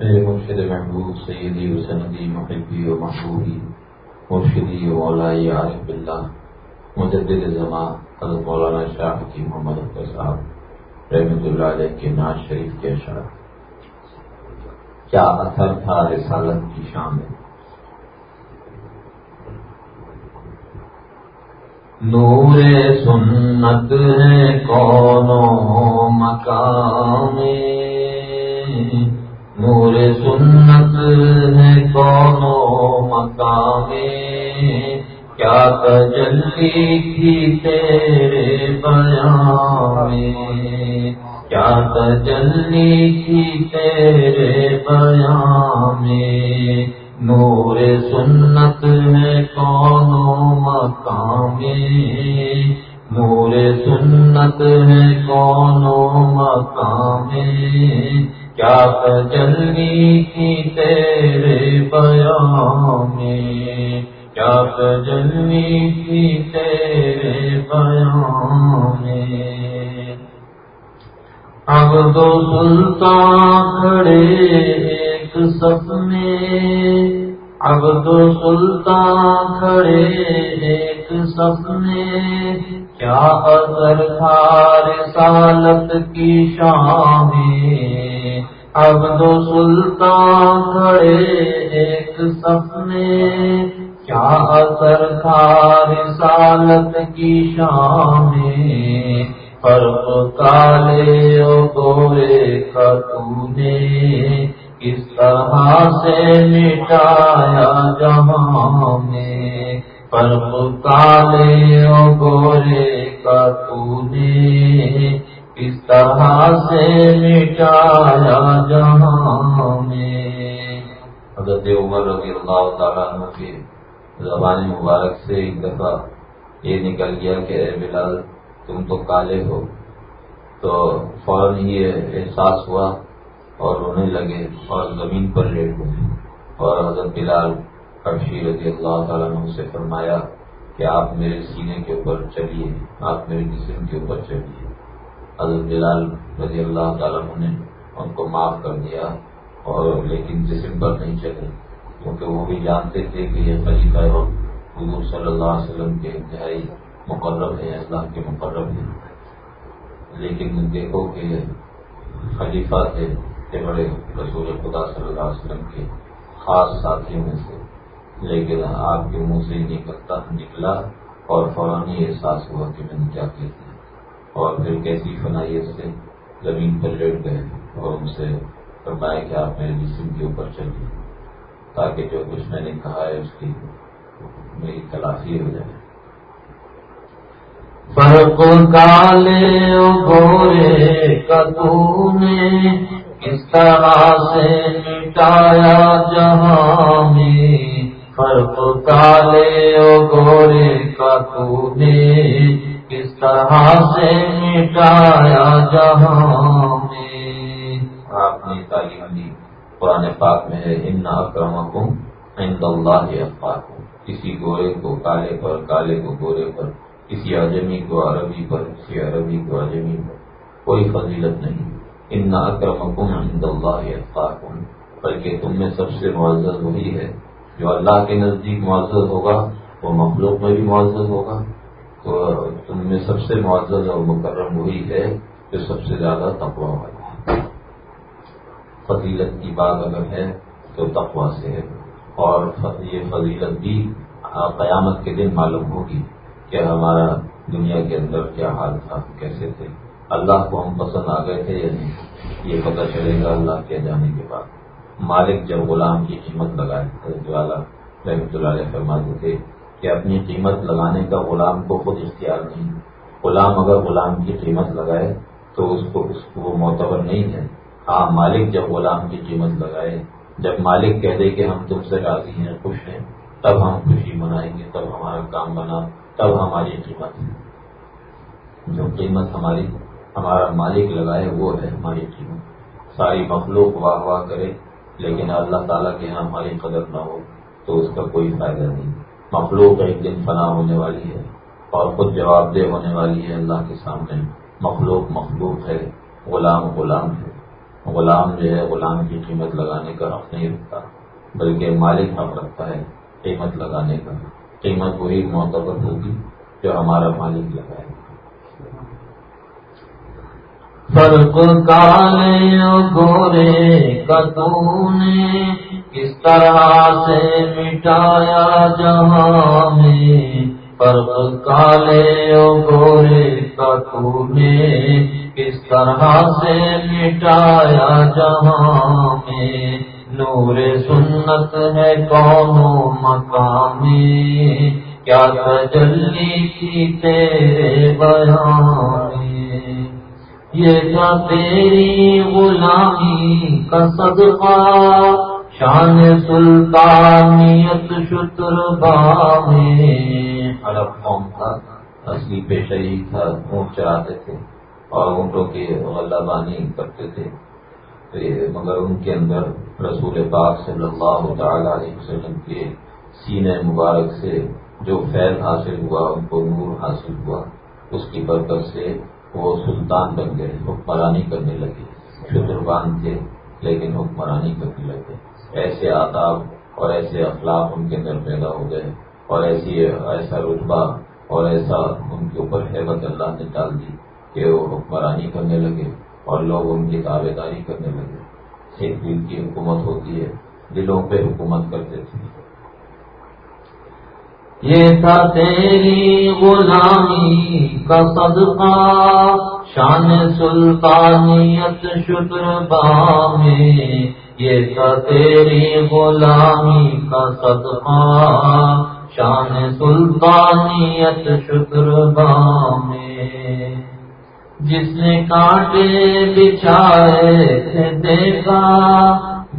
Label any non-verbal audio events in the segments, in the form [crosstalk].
میرے مرشد محبوب سیدی و سندی محبی و محبوبی مرشدی و مولائی عارف اللہ مجدد زمان حضرت مولانا شاہ کی محمد اختر صاحب رحمۃ اللہ علیہ کے ناز شریف کے اشعار۔ کیا اثر تھا رسالت کی شان میں؟ نور سنت ہے کونوں مکان نور سنت ہے کونوں مقام کیا تجلی تھی تیرے بیان میں؟ کیا تجلی تھی تیرے بیان میں؟ نور سنت ہے کونوں مقام نور سنت ہے کونوں مقام کیا تجلی کی تیرے بیان میں کیا تجلی کی تیرے بیان میں اب دو سلطان کھڑے ایک سپنے، اب دو سلطان کھڑے ایک سپنے۔ کیا اثر تھا رسالت کی شام اب دو سلطان کھڑے ایک سپنے، کیا اثر تھا رسالت کی شام فرق کالے او گورے کا تو نے، کس طرح سے مٹایا جہاں میں فرق کالے او گورے کا تو نے کس طرح سے مٹایا جہاں میں۔ حضرت عمر رضی اللہ تعالیٰ عنہ کے زبان مبارک سے ایک دفعہ یہ نکل گیا کہ اے بلال، تم تو کالے ہو۔ تو فوراً یہ احساس ہوا اور رونے لگے اور زمین پر لیٹ ہوئے اور حضرت بلال کبشی رضی اللہ تعالیٰ نے سے فرمایا کہ آپ میرے سینے کے اوپر چلیے آپ میرے جسم کے اوپر چلیے حضرت بلال رضی اللہ تعالیٰ نے ان کو معاف کر دیا اور لیکن جسم پر نہیں چلے، کیونکہ وہ بھی جانتے تھے کہ یہ خلیفہ وقت حضور صلی اللہ علیہ وسلم کے انتہائی مقرب ہے اللہ کے مقرب ہیں۔ لیکن دیکھو کہ خلیفہ تھے کہ بڑے رسول خدا صلی اللہ علیہ وسلم کے خاص ساتھیوں میں سے۔ لیکن آپ کے منہ سے نکلتا، نکلا اور فوراً احساس ہوا کہ میں نے کیا کہتے اور پھر کیسی فنائیت سے زمین پر لیٹ گئے اور ان سے فرمایا کہ آپ میرے جسم کے اوپر چلیے تاکہ جو کچھ میں نے کہا ہے اس کی میری تلافی ہو جائے۔ فرق کالے گورے کدو نے کس طرح سے مٹایا جہاں میں؟ فرق کالے گورے کدو نے کس طرح سے مٹایا جہاں میں؟ آپ نے تعلیم دی قرآن پاک میں ہے، ان اکرمکم عند اللہ افاقم کسی گورے کو کالے پر، کالے کو گورے پر، کسی اجمی کو عربی پر، کسی عربی کو اجمی پر۔ کوئی فضیلت نہیں۔ ان اکرمکم عند اللہ افاقم بلکہ تم میں سب سے معزز وہی ہے، جو اللہ کے نزدیک معزز ہوگا، وہ مخلوق میں بھی معزز ہوگا۔ تم میں سب سے معزز اور مکرم وہی ہے جو سب سے زیادہ تقوا والا ہے فضیلت کی بات اگر ہے تو تقوا سے ہے اور یہ فضیلت بھی قیامت کے دن معلوم ہوگی کہ ہمارا دنیا کے اندر کیا حال تھا کیسے تھے اللہ کو ہم پسند آ گئے تھے یا نہیں یہ پتہ چلے گا اللہ کے جانے کے بعد مالک جب غلام کی قیمت لگائے رحمۃ اللہ علیہ فرماتے تھے کہ اپنی قیمت لگانے کا غلام کو خود اختیار نہیں غلام اگر غلام کی قیمت لگائے تو اس کو اس کو وہ معتبر نہیں ہے۔ ہاں مالک جب غلام کی قیمت لگائے، جب مالک کہہ دے کہ ہم تم سے راضی ہیں، خوش ہیں، تب ہم خوشی منائیں گے، تب ہمارا کام بنا، تب ہماری قیمت۔ ہے جو قیمت ہماری، ہمارا مالک لگائے، وہ ہے ہماری قیمت۔ ساری مخلوق واہ واہ کرے، لیکن اللہ تعالیٰ کے یہاں ہماری قدر نہ ہو تو اس کا کوئی فائدہ نہیں۔ مخلوق ایک دن فنا ہونے والی ہے اور خود جواب دہ ہونے والی ہے اللہ کے سامنے۔ مخلوق مخلوق ہے، غلام غلام ہے۔ غلام جو ہے، غلام کی قیمت لگانے کا حق نہیں رکھتا، بلکہ مالک حق رکھتا ہے قیمت لگانے کا۔ قیمت وہی معتبر ہوگی جو ہمارا مالک لگائے۔ فرق کالے گورے نے کس طرح سے مٹایا جہاں میں فرق کالے گورے نے کس طرح سے مٹایا جہاں میں نور سنت ہے کون مقامی کیا تجلی کی تیرے بیان یہ کیا تیری غلامی کا صدقہ شان سلطانیت شتر بامی عرب قوم تھا اصلی پیشہ ہی تھا اونٹ چراتے تھے۔ اور اونٹوں کی غلہ بانی کرتے تھے۔ مگر ان کے اندر رسول پاک صلی اللہ تعالی علیہ وسلم کے سینے مبارک سے جو فیض حاصل ہوا، ان کو نور حاصل ہوا۔ اس کی برکت سے وہ سلطان بن گئے، حکمرانی کرنے لگے شتربان تھے، لیکن حکمرانی کرنے لگے۔ ایسے آداب اور ایسے اخلاق ان کے اندر پیدا ہو گئے اور ایسی ایسا رتبہ اور ایسا ان کے اوپر حیبت اللہ نے ڈال دی کہ وہ حکمرانی کرنے لگے اور لوگ ان کی دعوے داری کرنے لگے۔ ایک دل کی حکومت ہوتی ہے، دلوں پہ حکومت کرتے تھے۔ یہ تھا تیری غلامی کا صدقہ، شان سلطانیت شکر بام یہ تھا تیری غلامی کا صدقہ۔ شان سلطانیت شکر بام جس نے کانٹے بچھائے تھے دیکھا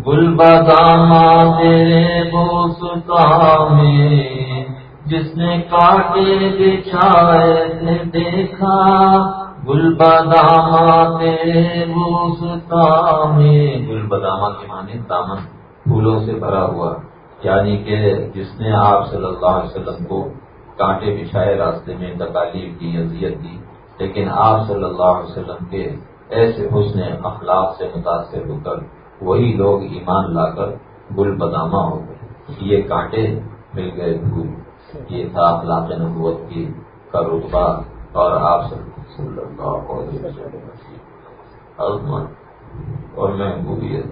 گل بداما تیرے بوستا میں۔ جس نے کاٹے بچھائے نے دیکھا گل بداما میں گل بداما کے معنی دامن، پھولوں سے بھرا ہوا یعنی کہ جس نے آپ صلی اللہ علیہ وسلم کو کانٹے بچھائے، راستے میں تکالیف کی، اذیت دی لیکن آپ صلی اللہ علیہ وسلم کے ایسے حسن اخلاق سے متاثر ہو کر، وہی لوگ ایمان لا کر گل بدامہ ہو گئے۔ یہ کانٹے مل گئے پھول۔ یہ تھا اخلاق نبوت کی کا رتبہ، اور آپ صلی اللہ علیہ وسلم اور میں محبوبیت۔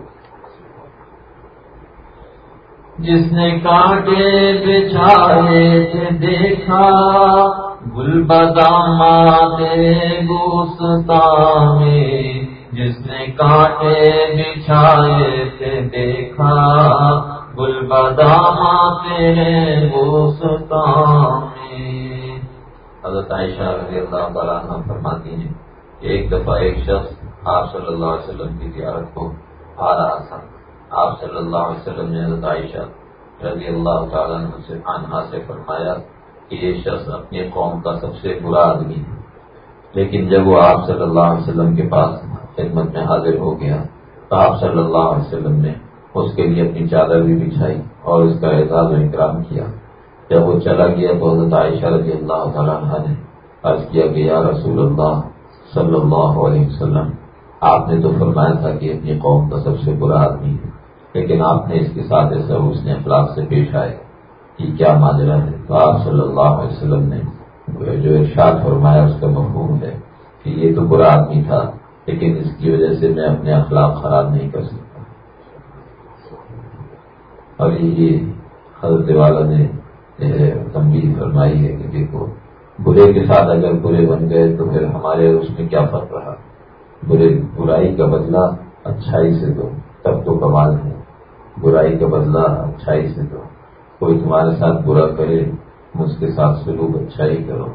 جس نے کاٹے بچھائے تھے دیکھا گل بدام گوستا میں، جس نے کاٹے بچھائے تھے دیکھا گل بداما تیرے حضرت عائشہ رضی اللہ تعالیٰ عنہ فرماتی ہیں کہ ایک دفعہ ایک شخص آپ صلی اللہ علیہ وسلم کی زیارت کو آ رہا تھا۔ آپ صلی اللہ علیہ وسلم نے حضرت عائشہ رضی اللہ تعالیٰ عنہ سے خانہ سے فرمایا کہ یہ شخص اپنی قوم کا سب سے برا آدمی ہے۔ لیکن جب وہ آپ صلی اللہ علیہ وسلم کے پاس خدمت میں حاضر ہو گیا تو آپ صلی اللہ علیہ وسلم نے اس کے لیے اپنی چادر بھی بچھائی اور اس کا اعزاز و اکرام کیا۔ جب وہ چلا گیا تو حضرت عائشہ رضی اللہ تعالیٰ عنہ نے عرض کیا کہ یا رسول اللہ صلی اللہ علیہ وسلم، آپ نے تو فرمایا تھا کہ اپنی قوم کا سب سے برا آدمی ہے، لیکن آپ نے اس کے ساتھ ایسا اس نے اخلاق سے پیش آئے کہ کیا ماجرا ہے؟ تو آپ صلی اللہ علیہ وسلم نے جو ارشاد فرمایا، اس کا مفہوم ہے کہ یہ تو برا آدمی تھا، لیکن اس کی وجہ سے میں اپنے اخلاق خراب نہیں کر سکتا۔ اور یہ حضرت والا نے تنبیہ فرمائی ہے کہ دیکھو، برے کے ساتھ اگر برے بن گئے تو پھر ہمارے اس میں کیا فرق رہا؟ برے، برائی کا بدلہ اچھائی سے دو، تب تو کمال ہے۔ برائی کا بدلہ اچھائی سے دو۔ کوئی تمہارے ساتھ برا کرے، مجھ کے ساتھ سلوک اچھائی کرو۔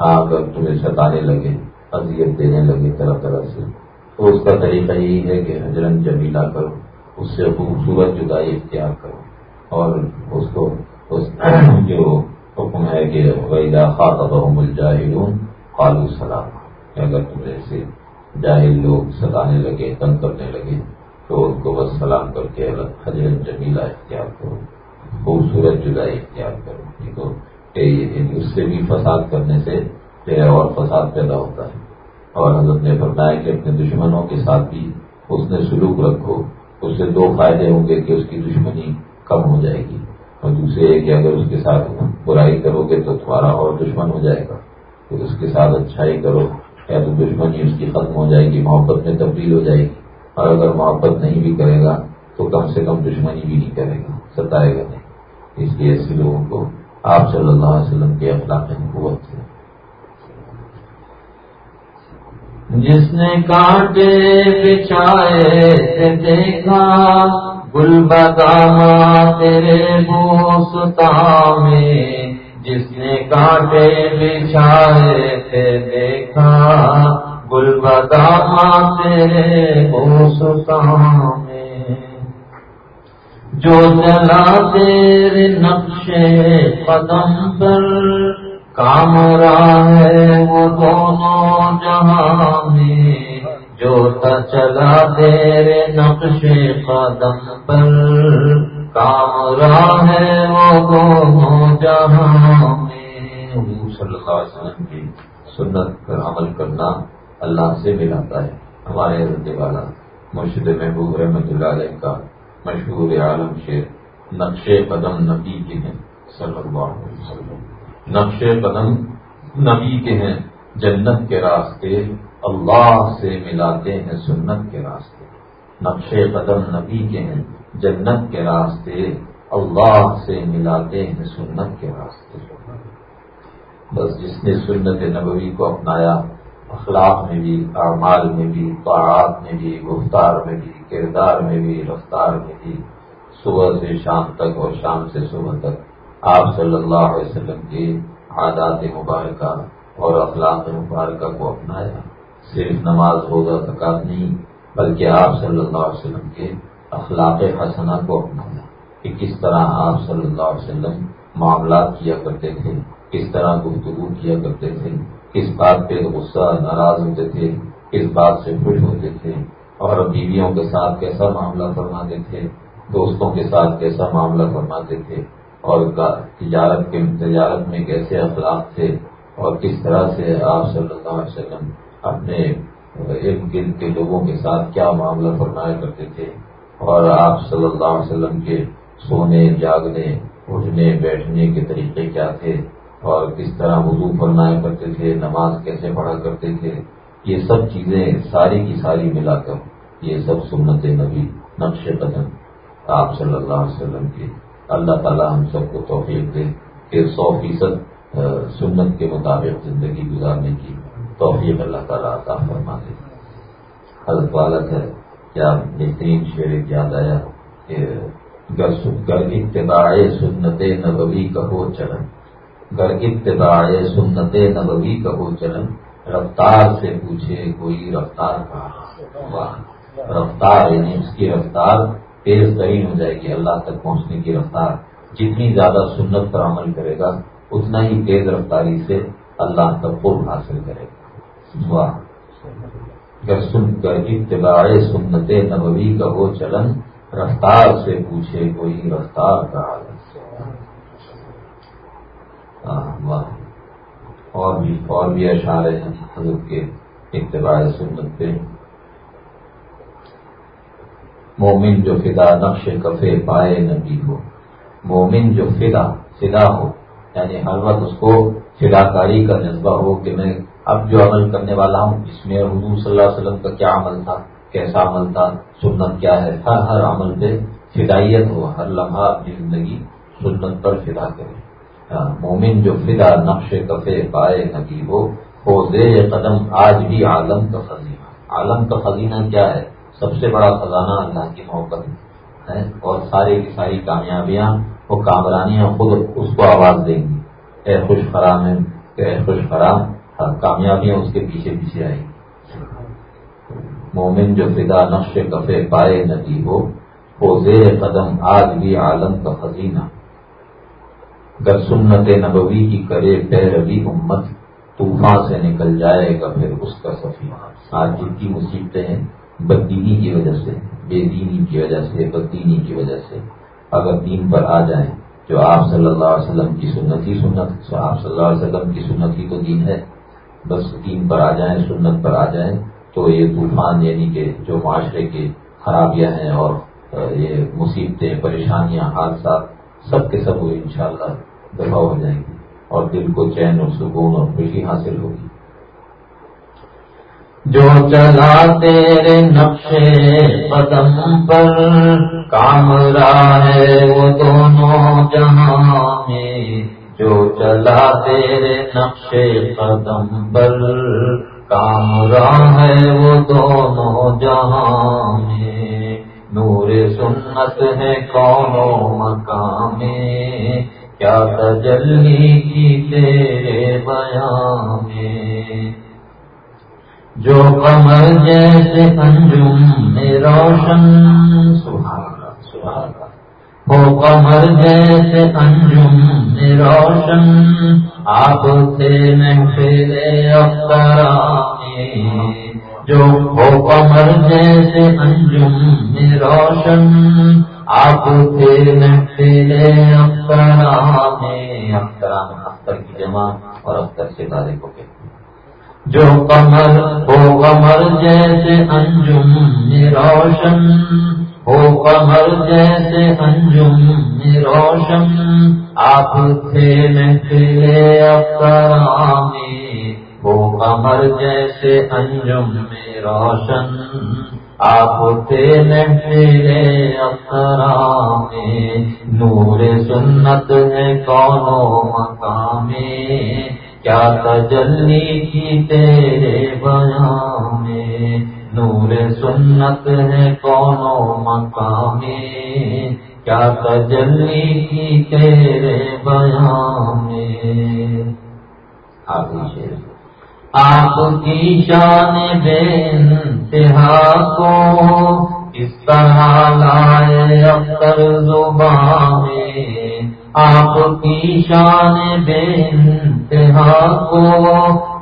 ہاں اگر تمہیں ستانے لگے، اذیت دینے لگے طرح طرح سے۔ تو اس کا طریقہ یہی ہے کہ حجرن جمیلا کرو، اس سے خوبصورت جدائی اختیار کرو اور اس کو جو حکم ہے کہ ویدا خاطب الجاہلون سلام۔ اگر تم ایسے جاہل لوگ ستانے لگے، تنگ کرنے لگے، تو ان کو بس سلام کر کے حجر جمیلا اختیار کرو، خوبصورت جدائی اختیار کرو کہ اس سے بھی فساد کرنے سے پھر اور فساد پیدا ہوتا ہے۔ اور حضرت نے فرمایا کہ اپنے دشمنوں کے ساتھ بھی اس نے سلوک رکھو، اس سے دو فائدے ہوں گے کہ اس کی دشمنی کم ہو جائے گی۔ اور دوسرے یہ کہ اگر اس کے ساتھ برائی کرو گے تو تمہارا اور دشمن ہو جائے گا۔ تو اس کے ساتھ اچھائی کرو، یا تو دشمنی اس کی ختم ہو جائے گی، محبت میں تبدیل ہو جائے گی۔ اور اگر محبت نہیں بھی کرے گا تو کم سے کم دشمنی بھی نہیں کرے گا، ستائے گا نہیں۔ اس لیے ایسے لوگوں کو آپ صلی اللہ علیہ وسلم کے اخلاق نبوت سے جس نے کانٹے بچھائے دیکھا گل بداما تیرے بوستا میں جس نے کانٹے بچھائے تھے دیکھا گل بداما تیرے بوستا میں جو جلا تیرے نقشے قدم پر کام رہا ہے وہ دونوں جہاں میں جو چلا تیرے نقش قدم پر۔ کام رہا ہے وہ دونوں جہاں میں۔ صلی اللہ علیہ وسلم کی سنت پر عمل کرنا اللہ سے ملاتا ہے۔ ہمارے حضرت والا مرشد محبوب رحمۃ اللہ علیہ کا مشہور عالم شیر نقش قدم نبی کے ہیں۔ صلی اللہ علیہ وسلم۔ نقش قدم نبی کے ہیں۔ جنت کے راستے، اللہ سے ملاتے ہیں سنت کے راستے۔ نقش قدم نبی کے ہیں، جنت کے راستے، اللہ سے ملاتے ہیں سنت کے راستے۔ بس جس نے سنت نبوی کو اپنایا، اخلاق میں بھی، اعمال میں بھی، طاعات میں بھی، گفتار میں بھی، کردار میں بھی، رفتار میں بھی، صبح سے شام تک اور شام سے صبح تک۔ آپ صلی اللہ علیہ وسلم کی عادات مبارکہ اور اخلاق مبارکہ کو اپنایا صرف نماز ہوگا زکات نہیں، بلکہ آپ صلی اللہ علیہ وسلم کے اخلاق حسنہ کو اپنایا۔ کہ کس طرح آپ صلی اللہ علیہ وسلم معاملات کیا کرتے تھے، کس طرح گفتگو کیا کرتے تھے، کس بات پہ غصہ ناراض ہوتے تھے، کس بات سے خوش ہوتے تھے، اور بیویوں کے ساتھ کیسا معاملہ فرماتے تھے، دوستوں کے ساتھ کیسا معاملہ فرماتے تھے، اور تجارت کے تجارت میں کیسے اخلاق تھے اور کس طرح سے آپ صلی اللہ علیہ وسلم اپنے ارد گرد کے لوگوں کے ساتھ کیا معاملہ فرمایا کرتے تھے؟ اور آپ صلی اللہ علیہ وسلم کے سونے، جاگنے، اٹھنے، بیٹھنے کے طریقے کیا تھے؟ اور کس طرح وضو فرمایا کرتے تھے؟ نماز کیسے پڑھا کرتے تھے؟ یہ سب چیزیں ساری کی ساری ملا کر یہ سب سنت نبی، نقش قدم آپ صلی اللہ علیہ وسلم کی اللہ تعالیٰ ہم سب کو توفیق دے کہ سو فیصد سنت کے مطابق زندگی گزارنے کی توفیق اللہ تعالیٰ عطا فرما دے حضرت والد ہے، کیا بہترین شعر یاد آیا؟ کہ گر اتباع سنت نبوی کہو چلن۔ گر اتباع سنت نبوی کہو چلن۔ رفتار سے پوچھے کوئی رفتار کہا رفتار یعنی اس کی رفتار تیز ترین ہو جائے گی، اللہ تک پہنچنے کی رفتار۔ جتنی زیادہ سنت پر عمل کرے گا اتنا ہی تیز رفتاری سے اللہ تک قرب حاصل کرے گا۔ اگر سن کر اتباع سنت نبوی کا وہ چلن رفتار سے پوچھے کوئی رفتار کا اور بھی اور بھی اشارے ہیں حضرت کے اتباع سنت پہ۔ مومن جو فدا نقش کفے پائے نبی ہو، مومن جو فدا فدا ہو یعنی ہر وقت اس کو فدا کاری کا جذبہ ہو کہ میں اب جو عمل کرنے والا ہوں، اس میں حضور صلی اللہ علیہ وسلم کا کیا عمل تھا، کیسا عمل تھا، سنت کیا ہے، ہر ہر عمل پہ فدائیت ہو، ہر لمحہ اپنی زندگی سنت پر فدا کرے۔ مومن جو فدا، نقش کفے، پائے نبی ہو قدم، آج بھی عالم کا خزینہ۔ عالم کا خزینہ کیا ہے؟ سب سے بڑا خزانہ اللہ کی محبت ہے۔ اور ساری کی ساری کامیابیاں وہ کامرانیاں خود اس کو آواز دیں گی اے خوش فرام ہے اے خوش فرام کامیابیاں اس کے پیچھے پیچھے آئیں گی۔ مومن جو فدا نقش کفے پائے ندی ہو وہ زیر قدم آج بھی عالم کا خزینہ۔ گر سنت نبوی کی کرے پیروی امت، طوفان سے نکل جائے گا پھر اس کا سفینہ۔ آج جن کی مصیبتیں ہیں، بددینی کی وجہ سے، بے دینی کی وجہ سے، بددینی کی وجہ سے۔ اگر دین پر آ جائیں جو آپ صلی اللہ علیہ وسلم کی سنت ہی سنت آپ صلی اللہ علیہ وسلم کی سنت ہی تو دین ہے۔ بس دین پر آ جائیں، سنت پر آ جائیں، تو یہ طوفان یعنی کہ جو معاشرے کی خرابیاں ہیں اور یہ مصیبتیں، پریشانیاں، حادثات، سب کے سب ان شاء اللہ دفاع ہو جائیں گی اور دل کو چین اور سکون اور خوشی حاصل ہوگی۔ جو چلا تیرے نقشے قدم پر کام ہے وہ دونوں جہاں میں جو چلا تیرے نقشے قدم پر کام ہے وہ دونوں جہاں میں نور سنت ہے کونوں مکان میں کیا تجلی کی تیرے بیان میں جو کمر جیسے انجم میں روشن ہو کمر جیسے انجم میں روشن، آپ تھے محفل اخترامی جو ہو کمر جیسے انجم میں روشن، آپ تھے محفل اخترامی اخترام اختر کی جمع اور اختر سے تارے کو کہتے جو کمر ہو کمر جیسے انجم روشن، ہو کمر جیسے انجم میں روشن۔ آپ تھے محفل افترامی ہو کمر جیسے انجم میں روشن۔ آپ تھے محفل افترامی نور سنت ہے کونوں مقامی کیا تجلی کی تیرے بیان میں؟ نور سنت ہے کونوں مقامی کیا تجلی کی تیرے بیان میں؟ آپ کی شان بے انتہا کو اس طرح لائے اختر زبان میں۔ آپ کی شان بے انتہا کو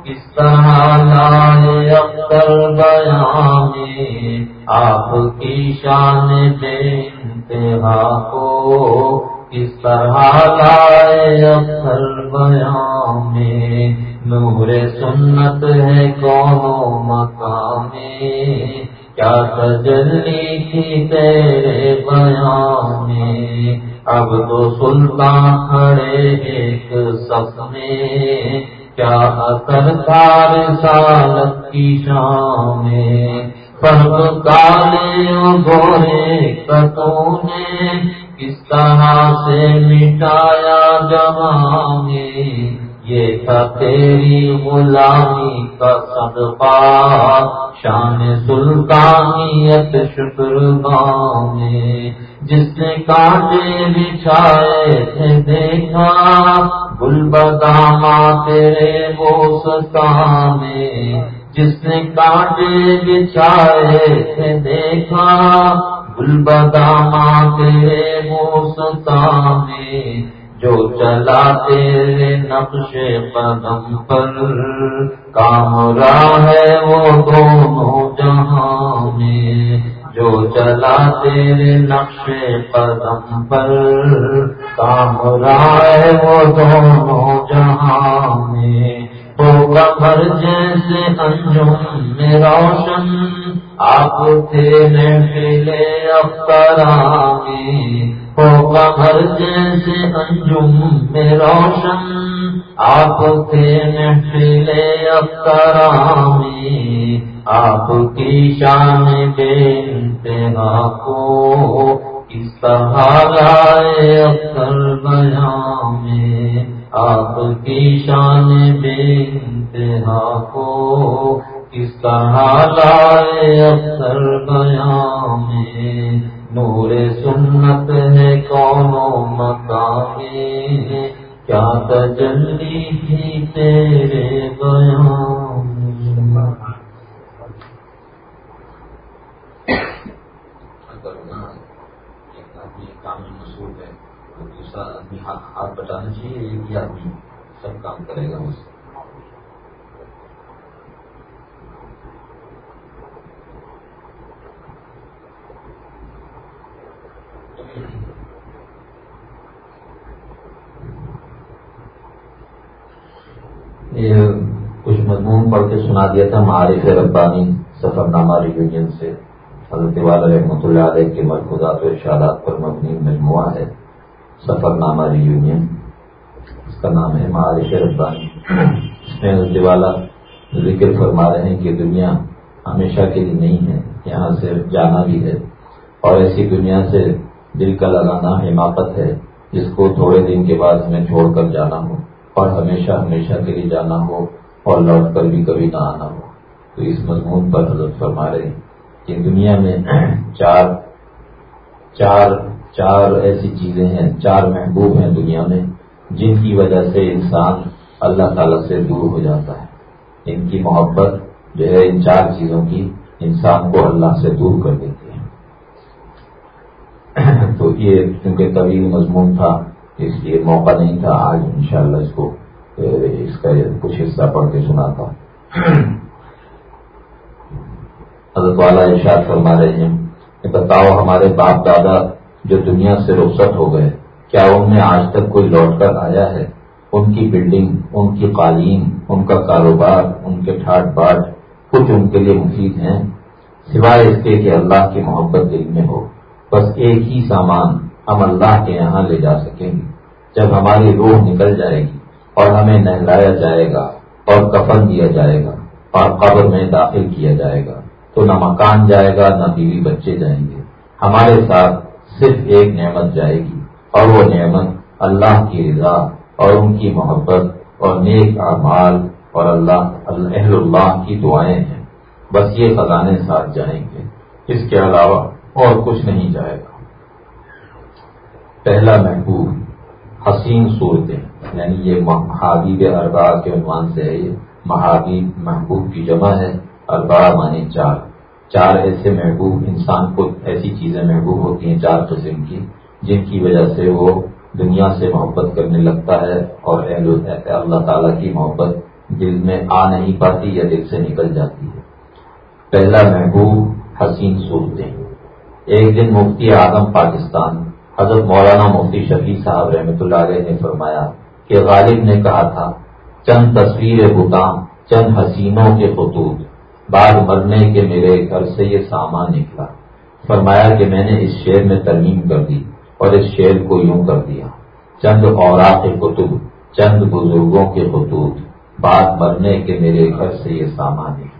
اس طرح لائے اختر بیان میں آپ کی شان بے انتہا کو اس طرح لائے اختر بیان میں نور سنت ہے کونوں مقام کیا تجلی کی تیرے بیان میں اب تو سلطان کھڑے ایک سپنے۔ کیا اثر تار سالت کی شام فرق کالے گورے کتوں نے کس طرح سے مٹایا جمانے یہ تھا تیری غلامی کا صدقہ۔ شان سلطانیت شکر گانے جس نے کانٹے بچھائے تھے دیکھا۔ گل بداما تیرے وہ میں جس نے کانٹے بچھائے تھے دیکھا۔ گل بداما تیرے وہ میں جو چلا تیرے نقش قدم پر کامرا ہے وہ دونوں جہاں میں۔ جو چلا تیرے نقش قدم پر کامرا ہے وہ دونوں جہاں میں۔ کمر جیسے انجم میں روشن۔ آپ تھے محفلے افطرامی ہو کمر جیسے انجم میں روشن۔ آپ تھے محفلے افطرامی آپ کی شان بے انتہا کو اس طرح لائے اکثر بیان میں۔ آپ کی شان بے انتہا کو کس طرح لائے اکثر بیان میں؟ نور سنت ہے کونوں مقامی کیا تجلی تھی تیرے بیان آدمی ہاتھ بٹانا چاہیے ایک ہی آدمی سب کام کرے گا اس یہ کچھ مضمون پڑھ کے سنا دیا تھا، معارف ربانی سفر نامہ ریونین سے۔ حضرت والا رحمۃ اللہ علیہ کے مرکوزات و ارشادات پر مبنی مجموعہ ہے۔ سفر نامہ ریونین اس کا نام ہے معارش ربانی اس میں حضرت والا ذکر فرما رہے ہیں کہ دنیا ہمیشہ کے لیے نہیں ہے، یہاں سے جانا بھی ہے۔ اور ایسی دنیا سے دل کا لگانا حماقت ہے، جس کو تھوڑے دن کے بعد ہمیں چھوڑ کر جانا ہو۔ اور ہمیشہ ہمیشہ کے لیے جانا ہو اور لوٹ کر بھی کبھی نہ آنا ہو۔ تو اس مضمون پر حضرت فرما رہے کہ دنیا میں چار چار چار ایسی چیزیں ہیں، چار محبوب ہیں دنیا میں، جن کی وجہ سے انسان اللہ تعالی سے دور ہو جاتا ہے۔ ان کی محبت جو ہے، ان چار چیزوں کی انسان کو اللہ سے دور کر دیتی ہے۔ [clears throat] تو یہ کیونکہ طویل مضمون تھا، اس لیے موقع نہیں تھا، آج انشاءاللہ اس کو اس کا کچھ حصہ پڑھ کے سنا تھا [clears throat] حضرت والا ارشاد فرما رہے ہیں کہ بتاؤ ہمارے باپ دادا جو دنیا سے رخصت ہو گئے، کیا ان میں آج تک کوئی لوٹ کر آیا ہے؟ ان کی بلڈنگ ان کی قالین، ان کا کاروبار، ان کے ٹھاٹ باٹ کچھ ان کے لیے مفید ہیں؟ سوائے اس کے کہ اللہ کی محبت دل میں ہو۔ بس ایک ہی سامان ہم اللہ کے یہاں لے جا سکیں گے۔ جب ہماری روح نکل جائے گی اور ہمیں نہلایا جائے گا اور کفن دیا جائے گا اور قبر میں داخل کیا جائے گا، تو نہ مکان جائے گا، نہ بیوی بچے جائیں گے۔ ہمارے ساتھ صرف ایک نعمت جائے گی، اور وہ نعمت اللہ کی رضا اور ان کی محبت اور نیک اعمال اور اللہ، اہل اللہ کی دعائیں ہیں۔ بس یہ خزانے ساتھ جائیں گے۔ اس کے علاوہ اور کچھ نہیں جائے گا۔ پہلا محبوب، حسین صورتیں یعنی یہ محابیب اربا کے عنوان سے ہے۔ یہ محابیب محبوب کی جمع ہے اربا مانی چار۔ چار ایسے محبوب انسان کو ایسی چیزیں محبوب ہوتی ہیں چار قسم کی، جن کی وجہ سے وہ دنیا سے محبت کرنے لگتا ہے اور اللہ تعالیٰ کی محبت دل میں آ نہیں پاتی یا دل سے نکل جاتی ہے۔ پہلا محبوب حسین صورتیں ایک دن مفتی اعظم پاکستان، حضرت مولانا مفتی شفیع صاحب رحمۃ اللہ علیہ نے فرمایا کہ غالب نے کہا تھا، چند تصویر بتان چند حسینوں کے خطوط۔ بعد مرنے کے میرے گھر سے یہ سامان نکلا۔ فرمایا کہ میں نے اس شعر میں ترمیم کر دی اور اس شعر کو یوں کر دیا۔ چند اوراق کتب چند بزرگوں کے خطوط، بعد مرنے کے میرے گھر سے یہ سامان نکلا۔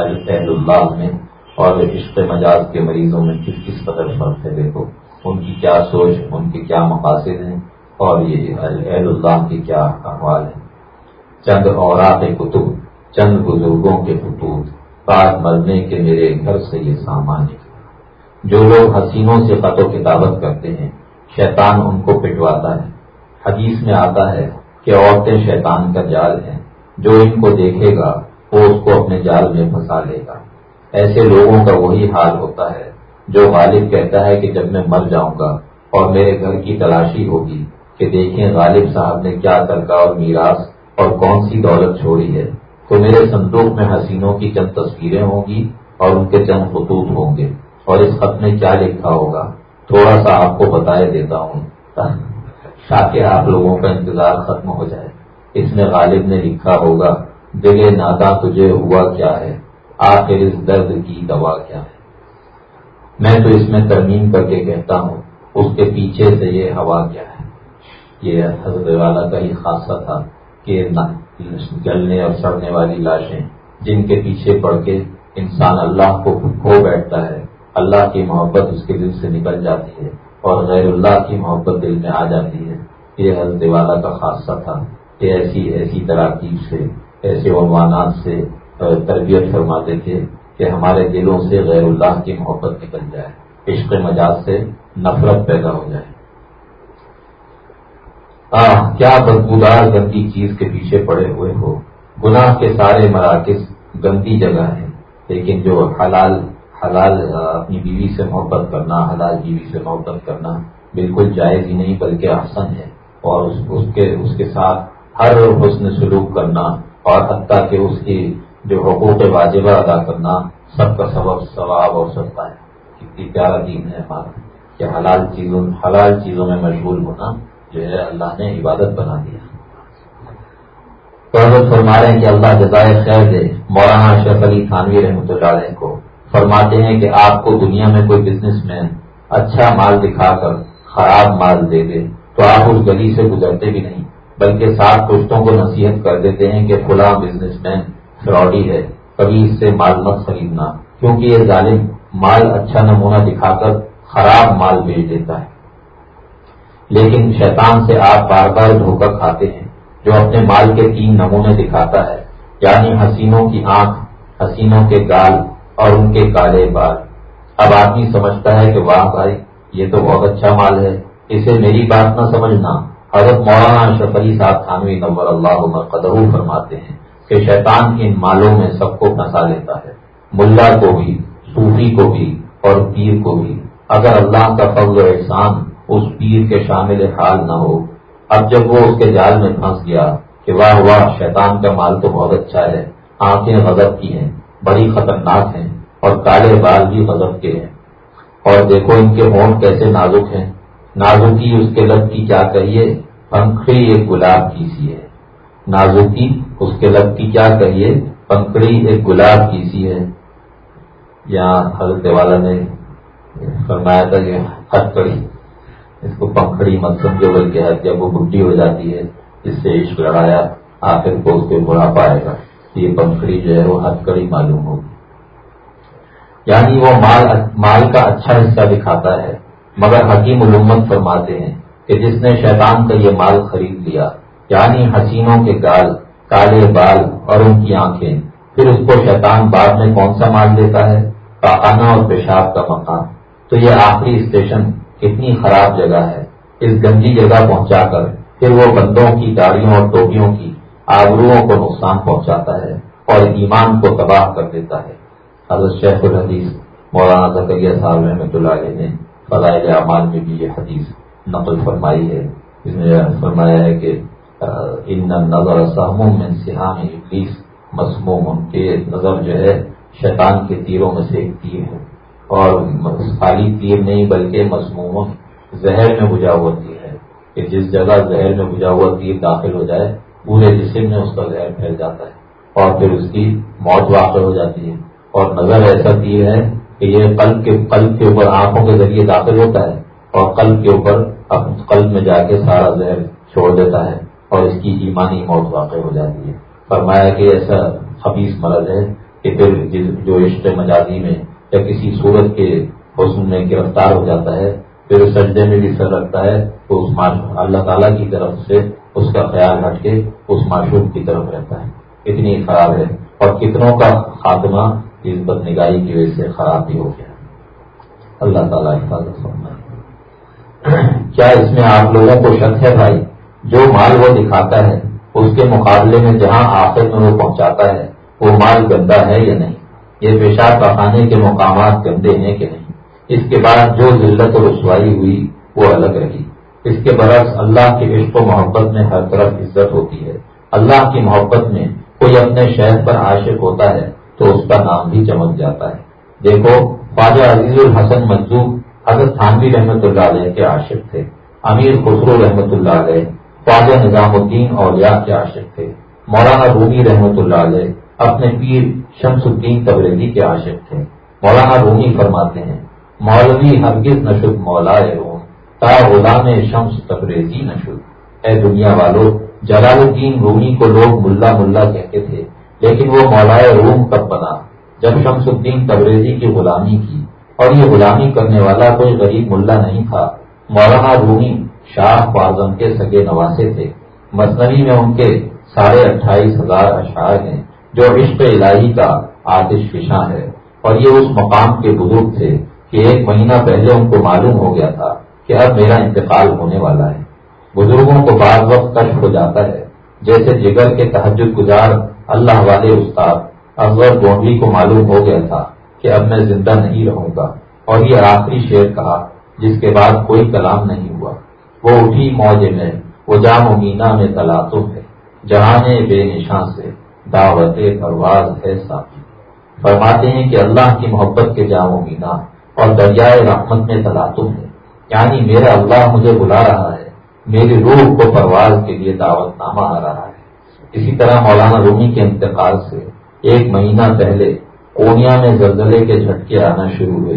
اللہ میں اور عشق مجاز کے مریضوں میں کس کس قدر فرق ہے دیکھو۔ ان کی کیا سوچ، ان کے کیا مقاصد ہیں اور یہ اہل اللہ کی کیا احوال ہے چند اوراق کتب چند بزرگوں کے خطوط بعد مرنے کے میرے گھر سے یہ سامان نکلا۔ جو لوگ حسینوں سے قط و کتابت کرتے ہیں، شیطان ان کو پٹواتا ہے۔ حدیث میں آتا ہے کہ عورتیں شیطان کا جال ہیں۔ جو ان کو دیکھے گا، وہ اس کو اپنے جال میں پھنسا لے گا۔ ایسے لوگوں کا وہی حال ہوتا ہے، جو غالب کہتا ہے کہ جب میں مر جاؤں گا اور میرے گھر کی تلاشی ہوگی کہ دیکھیں غالب صاحب نے کیا ترکا اور میراث اور کون سی دولت چھوڑی ہے۔ تو میرے صندوق میں حسینوں کی چند تصویریں ہوں گی اور ان کے چند خطوط ہوں گے اور اس خط میں کیا لکھا ہوگا؟ تھوڑا سا آپ کو بتائے دیتا ہوں۔ [laughs] تاکہ آپ لوگوں کا انتظار ختم ہو جائے۔ اس میں غالب نے لکھا ہوگا دل نادا تجھے ہوا کیا ہے؟ آخر اس درد کی دوا کیا ہے؟ میں تو اس میں ترمیم کر کے کہتا ہوں، اس کے پیچھے سے یہ ہوا کیا ہے؟ یہ حضرت والا کا ہی خاصہ تھا کہ جلنے اور سڑنے والی لاشیں، جن کے پیچھے پڑ کے انسان اللہ کو کھو بیٹھتا ہے۔ اللہ کی محبت اس کے دل سے نکل جاتی ہے اور غیر اللہ کی محبت دل میں آ جاتی ہے۔ یہ حضرت والا کا خاصہ تھا کہ ایسی ایسی تراکیب سے، ایسے عنوانات سے تربیت فرماتے تھے کہ ہمارے دلوں سے غیر اللہ کی محبت نکل جائے، عشق مجاز سے نفرت پیدا ہو جائے۔ کیا بدبودار گندی چیز کے پیچھے پڑے ہوئے ہو؟ گناہ کے سارے مراکز گندی جگہ ہیں، لیکن جو حلال حلال اپنی بیوی سے محبت کرنا، حلال بیوی سے محبت کرنا بالکل جائز ہی نہیں، بلکہ آسن ہے۔ اور اس کے اس کے ساتھ ہر حسن سلوک کرنا اور حتیٰ کہ اس کی جو حقوق واجبہ ادا کرنا سب کا سبب ثواب اور سکتا ہے۔ کتنی پیارا دین ہے ہمارا، کہ حلال چیزوں حلال چیزوں میں مشغول ہونا جو ہے اللہ نے عبادت بنا دیا تو حضرت فرما رہے ہیں کہ اللہ جزائے خیر دے۔ مولانا اشرف علی خانوی رحمۃ اللہ علیہ کو فرماتے ہیں کہ آپ کو دنیا میں کوئی بزنس مین اچھا مال دکھا کر خراب مال دے دے تو آپ اس گلی سے گزرتے بھی نہیں، بلکہ سات پشتوں کو نصیحت کر دیتے ہیں کہ فلاں بزنس مین فراڈی ہے، کبھی اس سے مال مت خریدنا، کیونکہ یہ ظالم مال اچھا نمونہ دکھا کر خراب مال بیچ دیتا ہے۔ لیکن شیطان سے آپ بار بار دھوکہ کھاتے ہیں، جو اپنے مال کے تین نمونے دکھاتا ہے یعنی حسینوں کی آنکھ، حسینوں کے گال اور ان کے کالے بال۔ اب آدمی سمجھتا ہے کہ واہ بھائی، یہ تو بہت اچھا مال ہے۔ اسے میری بات نہ سمجھنا۔ حضرت مولانا شفری صاحب خانوی نور اللہ قدر فرماتے ہیں کہ شیطان ان مالوں میں سب کو پھنسا لیتا ہے۔ ملا کو بھی، صوفی کو بھی اور پیر کو بھی۔ اگر اللہ کا فضل و احسان اس پیر کے شامل حال نہ ہو۔ اب جب وہ اس کے جال میں پھنس گیا کہ واہ واہ، شیطان کا مال تو بہت اچھا ہے، آنکھیں غضب کی ہیں، بڑی خطرناک ہیں اور کالے بال بھی غضب کے ہیں۔ اور دیکھو ان کے ہونٹ کیسے نازک ہیں۔ نازکی اس کے لب کی کیا کہیے؟ پنکھڑی ایک گلاب کی سی ہے۔ نازکی اس کے لب کی کیا کہیے؟ پنکھڑی ایک گلاب کی سی ہے۔ یہاں حضرت والا نے فرمایا تھا کہ ہر کڑی اس کو پنکھڑی مت سمجھو بلکہ ہے جب وہ بڈی ہو جاتی ہے جس سے عشق لڑایا آخر کو اس کو برا پائے گا۔ یہ پنکھڑی جو ہے وہ ہتکڑی معلوم ہوگی۔ یعنی وہ مال مال کا اچھا حصہ دکھاتا ہے۔ مگر حکیم علومت فرماتے ہیں کہ جس نے شیطان کا یہ مال خرید لیا یعنی حسینوں کے گال، کالے بال اور ان کی آنکھیں، پھر اس کو شیطان بعد میں کون سا مال دیتا ہے؟ پاخانہ اور پیشاب کا مقام۔ تو یہ آخری اسٹیشن کتنی خراب جگہ ہے، اس گندی جگہ پہنچا کر پھر وہ بندوں کی، گاڑیوں اور ٹوپیوں کی آبروؤں کو نقصان پہنچاتا ہے اور ایمان کو تباہ کر دیتا ہے۔ حضرت شیخ الحدیث مولانا زکریہ صاحب رحمۃ اللہ علیہ نے فضائل اعمال میں بھی یہ حدیث نقل فرمائی ہے۔ اس نے فرمایا ہے کہ ان نظر سہموں میں سہام ابلیس مسموم کے نظر جو ہے، شیطان کے تیروں میں سے ایک تیر ہے۔ اور خالی تیر نہیں بلکہ مصنوع زہر میں بجا ہوا تیر ہے کہ جس جگہ زہر میں بجا ہوا تیر داخل ہو جائے، پورے جسم میں اس کا زہر پھیل جاتا ہے اور پھر اس کی موت واقع ہو جاتی ہے۔ اور نظر ایسا تیر ہے کہ یہ قلب کے قلب کے اوپر آنکھوں کے ذریعے داخل ہوتا ہے اور قلب کے اوپر قلب میں جا کے سارا زہر چھوڑ دیتا ہے اور اس کی ایمانی موت واقع ہو جاتی ہے۔ فرمایا کہ ایسا خبیص مرض ہے کہ پھر جو عشق مجازی میں یا کسی صورت کے حسن میں گرفتار ہو جاتا ہے، پھر سجدے میں بھی سر رکھتا ہے تو اس اللہ تعالیٰ کی طرف سے اس کا خیال ہٹ کے اس معشوق کی طرف رہتا ہے۔ اتنی خراب ہے۔ اور کتنوں کا خاتمہ اس بد نگاہی کی وجہ سے خراب بھی ہو گیا۔ اللہ تعالیٰ حفاظت کیا اس میں آپ لوگوں کو شک ہے بھائی؟ جو مال وہ دکھاتا ہے، اس کے مقابلے میں جہاں آخر میں وہ پہنچاتا ہے، وہ مال گندا ہے یا نہیں؟ یہ پیشاب پخانے کے مقامات گندے ہیں کہ نہیں۔ اس کے بعد جو ذلت اور رسوائی ہوئی، وہ الگ رہی۔ اس کے برعکس اللہ کے عشق و محبت میں ہر طرف عزت ہوتی ہے۔ اللہ کی محبت میں کوئی اپنے شہر پر عاشق ہوتا ہے تو اس کا نام بھی چمک جاتا ہے۔ دیکھو، خواجہ عزیز الحسن منظور حضرت تھانوی رحمۃ اللہ علیہ کے عاشق تھے۔ امیر خسرو رحمۃ اللہ علیہ، خواجہ نظام الدین اور کے عاشق تھے۔ مولانا رومی رحمۃ اللہ علیہ اپنے پیر شمس الدین تبریزی کے عاشق تھے۔ مولانا رومی فرماتے ہیں، مولوی ہرگز نشد مولا روم۔ تا غلام شمس تبریزی نشد اے دنیا والو، جلال الدین رومی کو لوگ ملا ملا کہتے تھے، لیکن وہ مولائے روم کب بنا؟ جب شمس الدین تبریزی کی غلامی کی، اور یہ غلامی کرنے والا کوئی غریب ملا نہیں تھا۔ مولانا رومی شاہ فاظم کے سگے نواسے تھے۔ مصنوعی میں ان کے ساڑھے اٹھائیس ہزار اشعار ہیں۔ جو عشق الہی کا آتش فشاں ہے۔ اور یہ اس مقام کے بزرگ تھے کہ ایک مہینہ پہلے ان کو معلوم ہو گیا تھا کہ اب میرا انتقال ہونے والا ہے۔ بزرگوں کو بعض وقت کشف ہو جاتا ہے۔ جیسے جگر کے تحجد گزار اللہ والے استاد اکبر گونڈی کو معلوم ہو گیا تھا کہ اب میں زندہ نہیں رہوں گا۔ اور یہ آخری شعر کہا جس کے بعد کوئی کلام نہیں ہوا۔ وہ اٹھی موج میں، وہ جام و مینا میں تلاتم ہے، جہاں بے نشاں سے۔ دعوت پرواز ہے ساتھی۔ فرماتے ہیں کہ اللہ کی محبت کے جامع مینا اور دریائے رحمت میں تلاتم ہے۔ یعنی میرا اللہ مجھے بلا رہا ہے، میری روح کو پرواز کے لیے دعوت نامہ آ رہا ہے۔ اسی طرح مولانا رومی کے انتقال سے ایک مہینہ پہلے پورنیا میں زلزلے کے جھٹکے آنا شروع ہوئے۔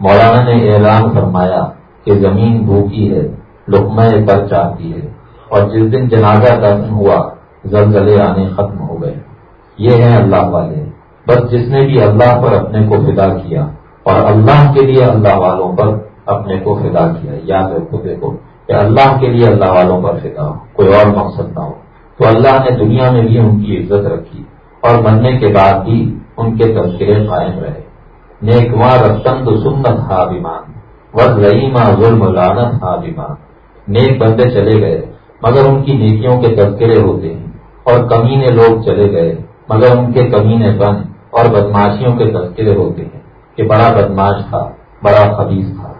مولانا نے اعلان فرمایا کہ زمین بھوکی ہے لکمے پر چاہتی ہے، اور جس دن جنازہ دفن ہوا، زلزلے آنے ختم ہو گئے۔ یہ ہیں اللہ والے۔ بس جس نے بھی اللہ پر اپنے کو فدا کیا اور اللہ کے لیے اللہ والوں پر اپنے کو فدا کیا، یاد رکھو دیکھو کہ اللہ کے لیے اللہ والوں پر فدا ہو کوئی اور مقصد نہ ہو۔ تو اللہ نے دنیا میں بھی ان کی عزت رکھی اور بننے کے بعد بھی ان کے تذکرے قائم رہے۔ نیکمار رفتند سنت ہا بیمان ور رئیما ظلم لانت ہا بیمان۔ نیک بندے چلے گئے، مگر ان کی نیکیوں کے تذکرے ہوتے ہیں اور کمینے لوگ چلے گئے۔ مگر ان کے کمینے بند اور بدماشیوں کے تذکرے ہوتے ہیں کہ بڑا بدماش تھا، بڑا خبیص تھا۔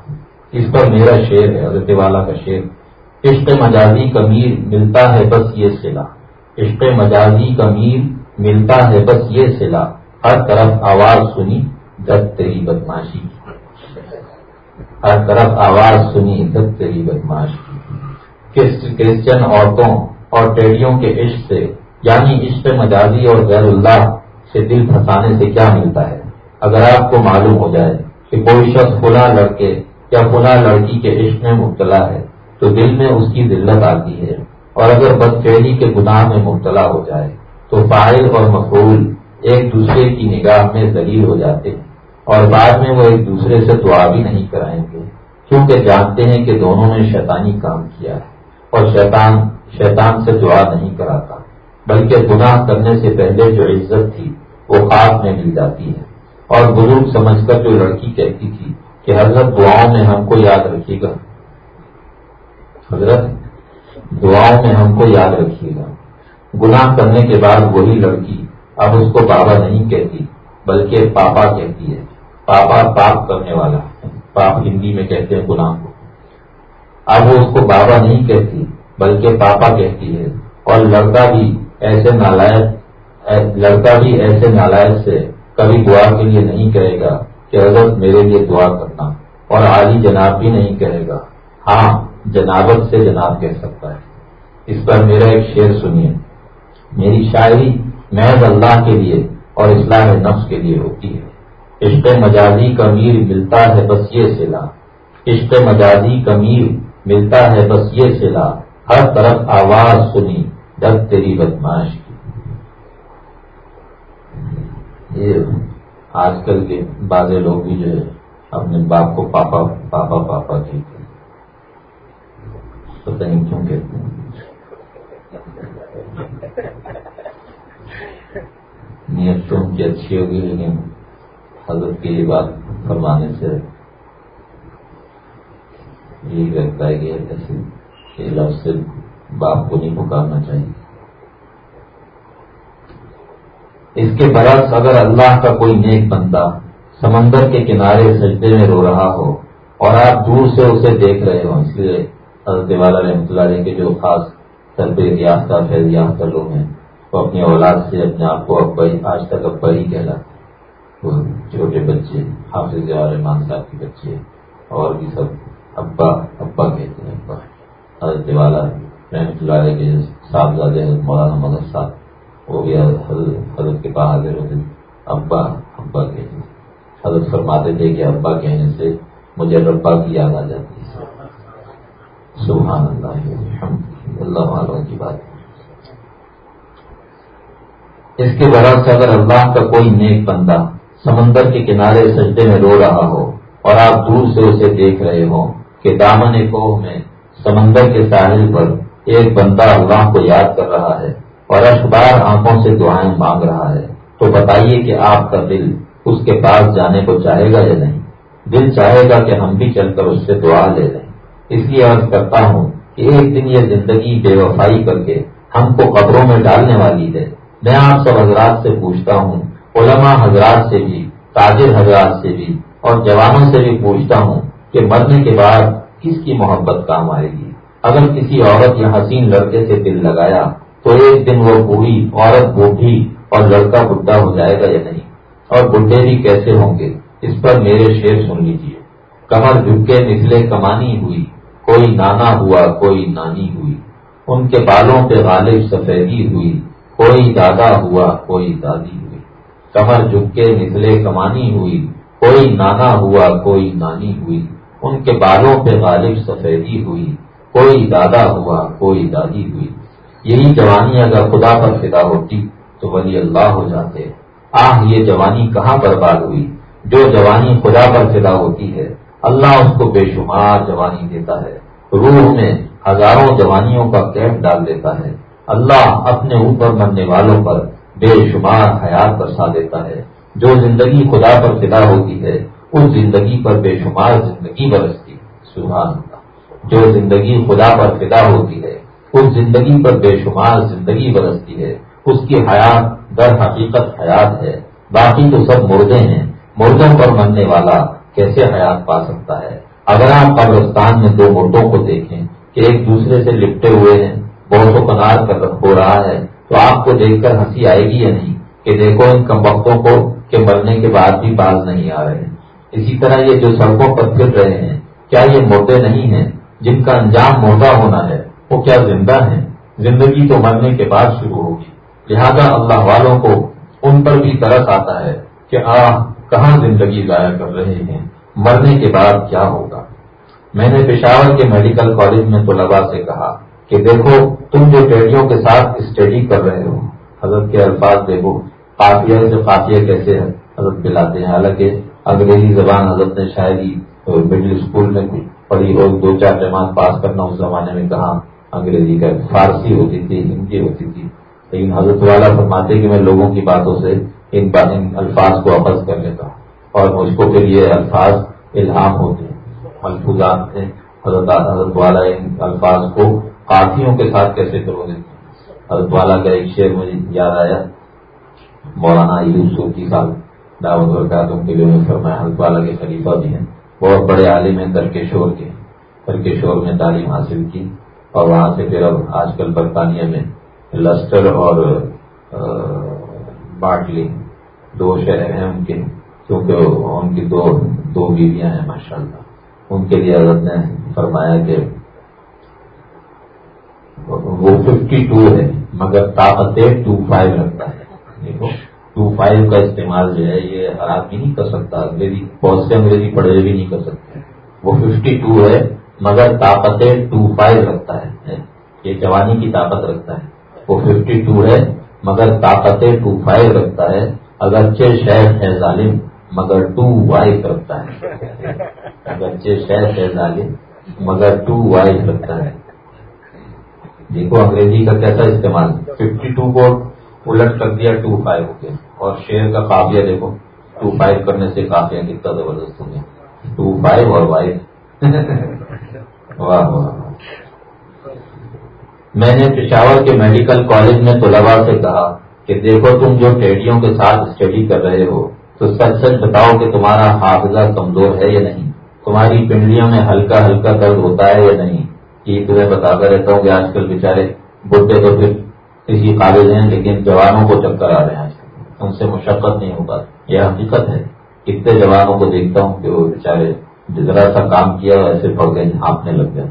اس پر میرا شعر ہے، حضرت والا کا شعر۔ عشق مجازی کا میر ملتا ہے بس یہ سلا عشق مجازی کا میر ملتا ہے بس یہ سلا ہر طرف آواز سنی دت تیری بدماشی ہر طرف آواز سنی دت تیری بدماشی کرسچن عورتوں اور ٹیڈیوں کے عشق سے یعنی عشق مجازی اور غیر اللہ سے دل پھنسانے سے کیا ملتا ہے؟ اگر آپ کو معلوم ہو جائے کہ کوئی شخص کھلا لڑکے یا کھلا لڑکی کے عشق میں مبتلا ہے، تو دل میں اس کی ذلت آتی ہے۔ اور اگر بدفعلی کے گناہ میں مبتلا ہو جائے، تو فائل اور مقبول ایک دوسرے کی نگاہ میں ذلیل ہو جاتے ہیں۔ اور بعد میں وہ ایک دوسرے سے دعا بھی نہیں کرائیں گے، کیونکہ جانتے ہیں کہ دونوں نے شیطانی کام کیا ہے۔ اور شیطان شیطان سے دعا نہیں کراتا۔ بلکہ گناہ کرنے سے پہلے جو عزت تھی، وہ خواب میں مل جاتی ہے۔ اور بزرگ سمجھ کر جو لڑکی کہتی تھی کہ حضرت دعاؤں میں ہم کو یاد رکھیے گا۔ حضرت، دعاؤں میں ہم کو یاد رکھیے گا۔ گناہ کرنے کے بعد وہی لڑکی اب اس کو بابا نہیں کہتی، بلکہ پاپا کہتی ہے۔ پاپا پاپ کرنے والا، پاپ ہندی میں کہتے ہیں گناہ کو۔ اب وہ اس کو بابا نہیں کہتی، بلکہ پاپا کہتی ہے۔ اور لڑکا بھی ایسے نالائق، لڑکا بھی ایسے نالائق سے کبھی دعا کے لیے نہیں کہے گا کہ حضرت میرے لیے دعا کرنا، اور عالی جناب بھی نہیں کہے گا۔ ہاں جنابت سے جناب کہہ سکتا ہے۔ اس پر میرا ایک شعر سنیے۔ میری شاعری محض اللہ کے لیے اور اصلاح نفس کے لیے ہوتی ہے۔ عشق مجازی کا میر ملتا ہے بس یہ سلا عشق مجازی کا میر ملتا ہے بس یہ سلا ہر طرف آواز سنی۔ جب تیری بدماش کی۔ یہ آج کل کے بعض لوگ بھی جو ہے، اپنے باپ کو پاپا پاپا پاپا کہتے ہیں۔ پتہ نہیں کیوں کہتے ہیں۔ نیت تو ان کی اچھی ہوگی لیکن حضرت کی یہ بات فرمانے سے یہی لگتا ہے کہ ایسے لفظ سے باپ کو نہیں پکارنا چاہیے۔ اس کے برعکس اگر اللہ کا کوئی نیک بندہ سمندر کے کنارے سجدے میں رو رہا ہو اور آپ دور سے اسے دیکھ رہے ہو اس لیے حضرت والا رحمۃ اللہ علیہ کے جو خاص سربے یافتہ، فیض یافتہ لوگ ہیں، وہ اپنی اولاد سے اپنے آپ کو ابا آج تک ابا ہی کہلاتے وہ چھوٹے بچے، حافظ رحمان صاحب کے بچے اور بھی سب ابا ابا کہتے ہیں۔ ابا حضرت والا رحمۃ اللہ علیہ کے صاحبزادے مولانا مدر صاحب، وہ بھی حضرت کے پاس حاضر ہوتے، ابا ابا کہتے حضرت فرماتے تھے کہ ابا کہنے سے مجھے ربا کی یاد آ جاتی ہے۔ سبحان اللہ اللہ والوں کی بات۔ اس کے برعکس اگر اللہ کا کوئی نیک بندہ سمندر کے کنارے سجدے میں رو رہا ہو اور آپ دور سے اسے دیکھ رہے ہو کہ دامن کوہ میں سمندر کے ساحل پر ایک بندہ اللہ کو یاد کر رہا ہے اور اخبار آنکھوں سے دعائیں مانگ رہا ہے۔ تو بتائیے کہ آپ کا دل اس کے پاس جانے کو چاہے گا یا نہیں؟ دل چاہے گا کہ ہم بھی چل کر اس سے دعا لے لیں۔ اس لیے عرض کرتا ہوں کہ ایک دن یہ زندگی بے وفائی کر کے ہم کو قبروں میں ڈالنے والی ہے۔ میں آپ سب حضرات سے پوچھتا ہوں، علماء حضرات سے بھی، تاجر حضرات سے بھی اور جوانوں سے بھی پوچھتا ہوں کہ مرنے کے بعد کس کی محبت کام آئے گی؟ اگر کسی عورت یا حسین لڑکے سے دل لگایا تو ایک دن وہ بوڑھی عورت بوڑھی اور لڑکا بڈھا ہو جائے گا یا نہیں؟ اور بڈھے بھی کیسے ہوں گے؟ اس پر میرے شیر سن لیجیے کمر جھکے نکلے کمانی ہوئی، کوئی نانا ہوا، کوئی نانی ہوئی۔ ان کے بالوں پہ غالب سفیدی ہوئی، کوئی دادا ہوا، کوئی دادی ہوئی۔ کمر جھک کے نسلے کمانی ہوئی، کوئی نانا ہوا، کوئی نانی ہوئی۔ ان کے بالوں پہ غالب سفیدی ہوئی کوئی دادا ہوا، کوئی دادی ہوئی۔ یہی جوانی اگر خدا پر فدا ہوتی تو ولی اللہ ہو جاتے۔ آہ، یہ جوانی کہاں برباد ہوئی؟ جو جوانی خدا پر فدا ہوتی ہے، اللہ اس کو بے شمار جوانی دیتا ہے۔ روح میں ہزاروں جوانیوں کا کیف ڈال دیتا ہے۔ اللہ اپنے اوپر مرنے والوں پر بے شمار حیات برسا دیتا ہے۔ جو زندگی خدا پر فدا ہوتی ہے، اس زندگی پر بے شمار زندگی برستی۔ سبحان اللہ۔ جو زندگی خدا پر فدا ہوتی ہے، اس زندگی پر بے شمار زندگی برستی ہے۔ اس کی حیات در حقیقت حیات ہے۔ باقی تو سب مردے ہیں۔ مردوں پر مرنے والا کیسے حیات پا سکتا ہے؟ اگر آپ قبرستان میں دو مردوں کو دیکھیں کہ ایک دوسرے سے لپٹے ہوئے ہیں، بہت و کنار کر ہو رہا ہے، تو آپ کو دیکھ کر ہنسی آئے گی یا نہیں؟ کہ دیکھو ان کم وقتوں کو کہ مرنے کے بعد بھی باز نہیں آ رہے اسی طرح یہ جو سڑکوں پر پھر رہے ہیں، کیا یہ مردے نہیں ہیں؟ جن کا انجام مردہ ہونا ہے، وہ کیا زندہ ہیں؟ زندگی تو مرنے کے بعد شروع ہوگی۔ لہذا اللہ والوں کو ان پر بھی طرف آتا ہے کہ آ کہاں زندگی ضائع کر رہے ہیں؟ مرنے کے بعد کیا ہوگا؟ میں نے پشاور کے میڈیکل کالج میں طلبا سے کہا کہ دیکھو، تم جو ٹیڈیوں کے ساتھ اسٹڈی کر رہے ہو، حضرت کے الفاظ دیکھو، قافیہ سے قافیہ کیسے حضرت پلاتے ہیں۔ حالانکہ انگریزی زبان حضرت نے شاید ہی مڈل اسکول میں پڑھی ہو دو چار جماعت پاس کرنا اس زمانے میں کہاں انگریزی کا فارسی ہوتی تھی، ہندی ہوتی تھی۔ لیکن حضرت والا فرماتے کہ میں لوگوں کی باتوں سے ان الفاظ کو اخذ کر لیتا ہوں اور مجھ کو پھر یہ الفاظ الہام ہوتے ہیں۔ ملفوظات سے حضرت حضرت والا ان الفاظ کو کافیوں کے ساتھ کیسے کرو گے؟ حضرت والا کا ایک شعر مجھے یاد آیا۔ مولانا صوفی صاحب دعوت کے لیے فرمایا، حضرت والا کے خلیفہ بھی ہیں۔ بہت بڑے عالم ہیں درکشور کے۔ درکشور میں تعلیم حاصل کی اور وہاں سے پھر اب آج کل برطانیہ میں لسٹر اور باٹلی دو شہر ہیں ان کے، کیونکہ ان کی دو دو بیویاں ہیں ماشاء اللہ ان کے لیے حضرت نے فرمایا کہ وہ ففٹی ٹو ہے، مگر طاقت ٹو فائیو رکھتا ہے۔ دیکھو۔ ٹو فائیو کا استعمال جو ہے یہ آدمی نہیں کر سکتا انگریزی بہت سے انگریزی پڑھے بھی نہیں کر سکتے۔ وہ ففٹی ٹو ہے، مگر طاقت ٹو فائیو رکھتا ہے یہ جوانی کی طاقت رکھتا ہے۔ وہ ففٹی ٹو ہے، مگر طاقت ٹو فائیو رکھتا ہے۔ اگرچہ شہر ہے ظالم، مگر ٹو وائف رکھتا ہے۔ اگرچہ شہر ہے ظالم، مگر ٹو وائف رکھتا ہے۔ دیکھو انگریزی کا کیسا استعمال ففٹی ٹو کو الٹ کر دیا ٹو فائیو ہو گیا اور شیر کا کافیہ دیکھو، ٹو فائیو کرنے سے کافیہ کتنا زبردست ہو گیا ٹو فائیو اور وائف واہ واہ میں نے پشاور کے میڈیکل کالج میں طلبا سے کہا کہ دیکھو تم جو ٹیڈیوں کے ساتھ اسٹڈی کر رہے ہو، تو سچ سچ بتاؤ کہ تمہارا حافظہ کمزور ہے یا نہیں؟ تمہاری پنڈلیوں میں ہلکا ہلکا درد ہوتا ہے یا نہیں؟ یہ تمہیں بتاتا رہتا ہوں کہ آج کل بےچارے بڈے تو پھر کسی قابل ہیں، لیکن جوانوں کو چکر آ رہے ہیں۔ ان سے مشقت نہیں ہوگا یہ حقیقت ہے۔ کتنے جوانوں کو دیکھتا ہوں کہ وہ بےچارے ذرا سا کام کیا ایسے پڑ گئے ہانپنے لگ گئے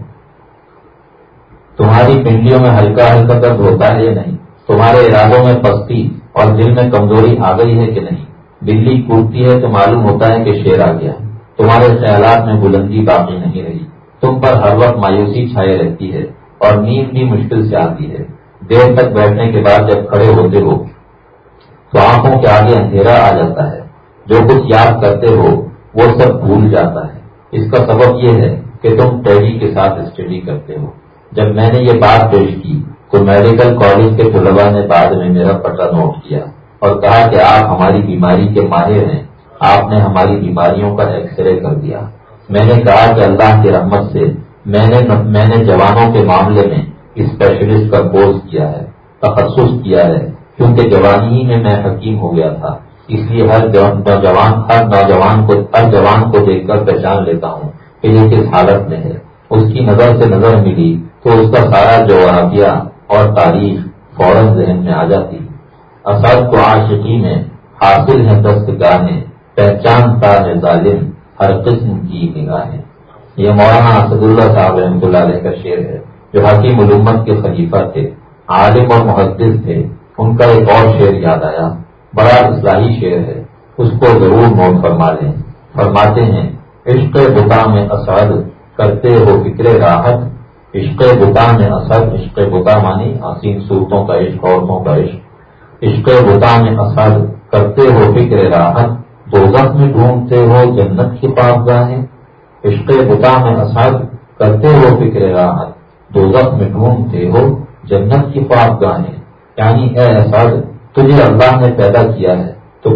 تمہاری پنڈلیوں میں ہلکا ہلکا درد ہوتا ہے یا نہیں؟ تمہارے ارادوں میں پستی اور دل میں کمزوری آ گئی ہے کہ نہیں؟ بلی کودتی ہے تو معلوم ہوتا ہے کہ شیر آ گیا تمہارے خیالات میں بلندی باقی نہیں رہی۔ تم پر ہر وقت مایوسی چھائے رہتی ہے اور نیند بھی مشکل سے آتی ہے۔ دیر تک بیٹھنے کے بعد جب کھڑے ہوتے ہو، تو آنکھوں کے آگے اندھیرا آ جاتا ہے۔ جو کچھ یاد کرتے ہو، وہ سب بھول جاتا ہے۔ اس کا سبب یہ ہے کہ تم ٹیلی کے ساتھ اسٹڈی کرتے ہو۔ جب میں نے یہ بات پیش کی، تو میڈیکل کالج کے طلبا نے بعد میں میرا پٹا نوٹ کیا اور کہا کہ آپ ہماری بیماری کے ماہر ہیں۔ آپ نے ہماری بیماریوں کا ایکس رے کر دیا۔ میں نے کہا کہ اللہ کی رحمت سے میں نے میں نے جوانوں کے معاملے میں اسپیشلسٹ کا کورس کیا ہے، تخصص کیا ہے، کیونکہ جوانی ہی میں میں حکیم ہو گیا تھا۔ اس لیے ہر نوجوان ہر نوجوان کو ہر جوان کو دیکھ کر پہچان لیتا ہوں کہ یہ کس حالت میں ہے۔ اس کی نظر سے نظر ملی تو اس کا سارا جغرافیہ اور تاریخ فوراً ذہن میں آ جاتی۔ اسد کو عاشقی میں حاصل ہے دست گاہیں پہچانتا ہے ظالم، ہر قسم کی نگاہیں۔ یہ مولانا اسد اللہ صاحب رحمۃ اللہ علیہ کا شعر ہے۔ جو حکیم علومت کے خلیفہ تھے، عالم اور محدث تھے، ان کا ایک اور شعر یاد آیا۔ بڑا اصلاحی شعر ہے، اس کو ضرور نوٹ فرما لیں۔ فرماتے ہیں، عشق بتا میں اسد، کرتے ہو فکر راحت۔ عشق بتا میں اسد، عشق بتا مانی حسین صورتوں کا عشق، عورتوں کا عشق۔ عشق بتا میں اسد، کرتے ہو فکر راحت۔ دو میں ڈھونڈتے ہو جنت کی پاپ گاہیں عشق بتا میں اسد، کرتے ہو فکر راحت۔ دو میں ڈھونڈتے ہو جنت کی پاپ گاہیں۔ یعنی اے اسد تجھے اللہ نے پیدا کیا ہے۔ تو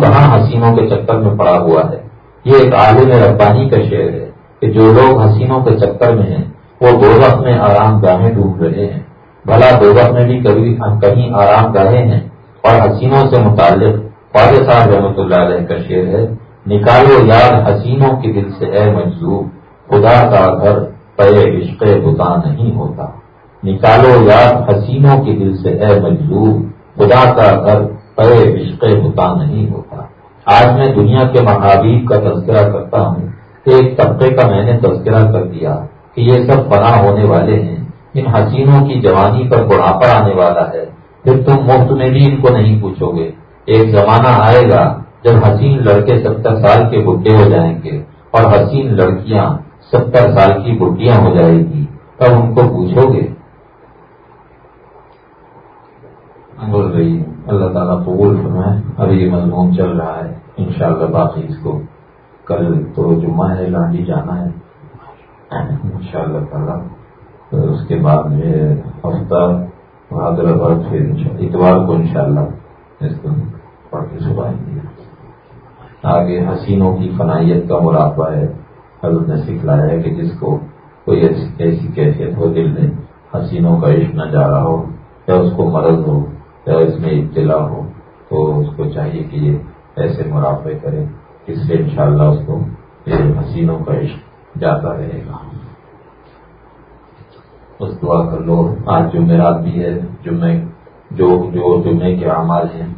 کہاں حسینوں کے چکر میں پڑا ہوا ہے؟ یہ ایک عالم ربانی کا شعر ہے کہ جو لوگ حسینوں کے چکر میں ہیں، وہ دو میں آرام گاہیں ڈوب رہے ہیں۔ بھلا دو میں بھی کبھی کہیں آرام گاہیں ہیں۔ اور حسینوں سے متعلق خواجہ صاحب رحمۃ اللہ علیہ کا شعر ہے، نکالو یاد حسینوں کے دل سے، اے مجذوب، خدا کا گھر۔ عشق بتا نہیں ہوتا۔ نکالو یاد حسینوں کے دل سے، اے مجذوب خدا کا گھر پے عشق بتا نہیں ہوتا۔ آج میں دنیا کے محابیب کا تذکرہ کرتا ہوں۔ ایک طبقے کا میں نے تذکرہ کر دیا کہ یہ سب فنا ہونے والے ہیں۔ ان حسینوں کی جوانی پر بڑھاپا آنے والا ہے۔ پھر تم مفت میں بھی ان کو نہیں پوچھو گے۔ ایک زمانہ آئے گا جب حسین لڑکے ستر سال کے بڈھے ہو جائیں گے اور حسین لڑکیاں ستر سال کی بڈیاں ہو جائے گی، تب ان کو پوچھو گے۔ بول رہی ہے اللہ تعالیٰ قبول فرمائے، ابھی یہ مضمون چل رہا ہے، انشاءاللہ باقی اس کو کل تو جمعہ ہے، لانڈی جانا ہے۔ ان شاء اللہ تعالیٰ، اس کے بعد جو ہے ہفتہ حیدرآباد پھر اتوار کو انشاءاللہ اس کو پڑھ کے سنائیں گے۔ آگے حسینوں کی فنائیت کا مراقبہ ہے۔ حضرت نے سکھلایا ہے کہ جس کو کوئی ایسی کیفیت ہو دل میں حسینوں کا عشق نہ جا رہا ہو، یا اس کو مرض ہو، یا اس میں اطلاع ہو، تو اس کو چاہیے کہ یہ ایسے مراقبے کرے اس سے انشاءاللہ اس کو یہ حسینوں کا عشق جاتا رہے گا۔ اس دعا کر لو آج جمعرات بھی ہے جمعے جو جو جمعے کے اعمال ہیں،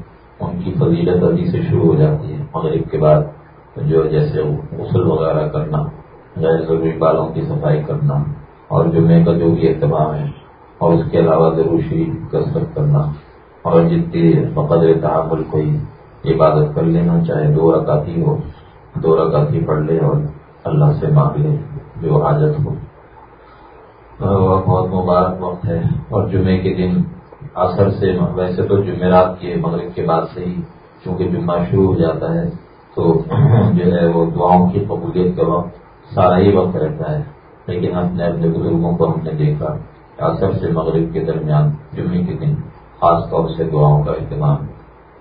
ان کی فضیلت ابھی سے شروع ہو جاتی ہے، مغرب کے بعد۔ جو جیسے غسل وغیرہ کرنا غیر ضروری بالوں کی صفائی کرنا، اور جمعے کا جو بھی اہتمام ہے، اور اس کے علاوہ ضرور شریف کثرت کرنا، اور جتنی بقدر تحمل کوئی عبادت کر لینا، چاہے دو رکاتی ہو، دو رکاتی پڑھ لے اور اللہ سے مانگ لے، جو حاجت ہو۔ بہت مبارک وقت ہے، اور جمعے کے دن اثر سے، ویسے تو جمعرات کے، مغرب کے بعد سے ہی، چونکہ جمعہ شروع ہو جاتا ہے تو [clears throat] جو ہے وہ دعاؤں کی قبولیت کا وقت سارا ہی وقت رہتا ہے۔ لیکن اپنے اپنے بزرگوں کو ہم نے دیکھا اثر سے مغرب کے درمیان، جمعے کے دن، خاص طور سے دعاؤں کا اہتمام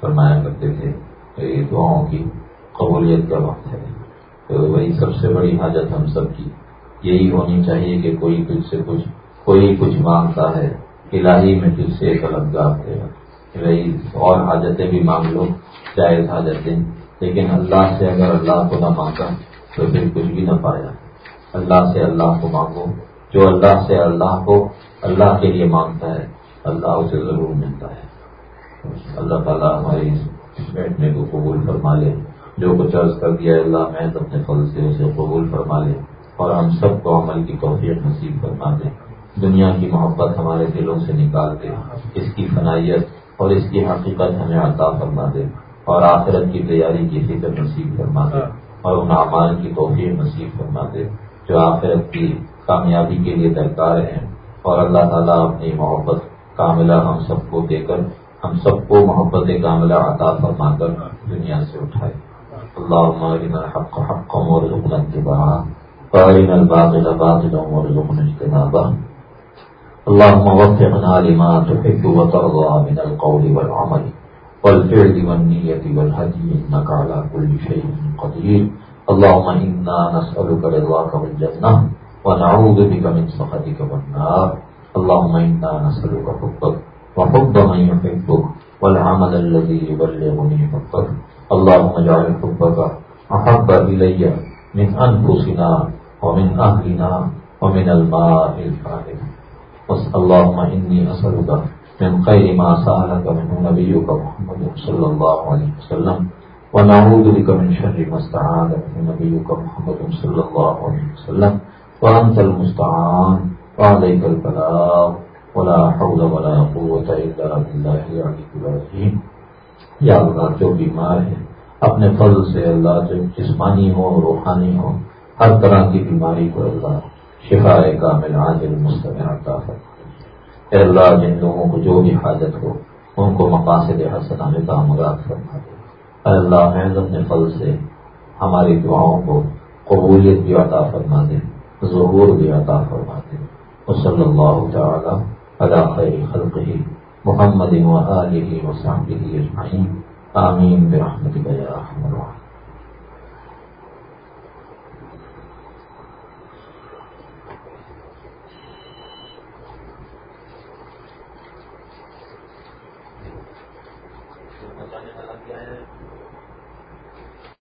فرمایا کرتے تھے۔ تو یہ دعاؤں کی قبولیت کا وقت ہے۔ تو وہی سب سے بڑی حاجت ہم سب کی یہی ہونی چاہیے کہ کوئی تجھ سے کچھ، کوئی کچھ مانگتا ہے۔ الہی میں تجھ سے ایک الگ گاہ رہی اور حاجتیں بھی مانگ لو، جائز حاجتیں لیکن اللہ سے اگر اللہ کو نہ مانگا تو پھر کچھ بھی نہ پایا۔ اللہ سے اللہ کو مانگو۔ جو اللہ سے اللہ کو اللہ کے لیے مانگتا ہے، اللہ اسے ضرور ملتا ہے۔ اللہ تعالیٰ ہماری اس بیٹھنے کو قبول فرما لے۔ جو کچھ عرض کر دیا اللہ، میں اپنے فل سے اسے قبول فرما لے۔ اور ہم سب کو عمل کی توفیق نصیب فرما دیں دنیا کی محبت ہمارے دلوں سے نکال دے۔ اس کی فنائیت اور اس کی حقیقت ہمیں عطا فرما دے۔ اور آخرت کی تیاری کی فکر نصیب فرما دے اور ان اعمال کی توفیق نصیب فرما دے جو آخرت کی کامیابی کے لیے درکار ہیں۔ اور اللہ تعالیٰ اپنی محبت کاملہ ہم سب کو دے کر ہم سب کو محبت کاملہ عطا فرما کر دنیا سے اٹھائے۔ اللہ حق حق اور اللهم وفقنا لما تحب وترضى من القول والعمل۔ والفعل والنية والهدي، إنك على كل شيء قدير. اللهم إنا نسألك رضاك والجنة، ونعوذ بك من سخطك والنار. اللهم إنا نسألك حبك وحب من يحبك، والعمل الذي يبلغني حبك اللهم اجعل حبك أحب إلي من أنفسنا ومن أهلنا ومن الماء الفارغ اللهم إني أسألك من خير ما سألك منه نبيك محمد صلى الله عليه وسلم، ونعوذ بك من شر ما استعاذ منه نبيك محمد صلى الله عليه وسلم. وأنت المستعان، وعليك البلاغ، ولا حول ولا قوت الا بالله العلي العظيم. یا اللہ، جو بیمار ہے، اپنے فضل سے اللہ جو جسمانی ہو، روحانی ہو، ہر طرح کی بیماری کو اللہ شفا کامل، عاجل مستمر عطا فرما اے اللہ جن لوگوں کو جو بھی حاجت ہو، ان کو مقاصد حسن میں تعمرات فرما دے۔ اے اللہ محض اپنے فضل سے ہماری دعاؤں کو قبولیت بھی عطا فرما دے، ظہور بھی عطا فرما دے۔ صلی اللہ تعالی علی خیر خلقه محمد و آلہ و صحبہ اجمعین۔ آمین برحمتک یا رحم الرحیم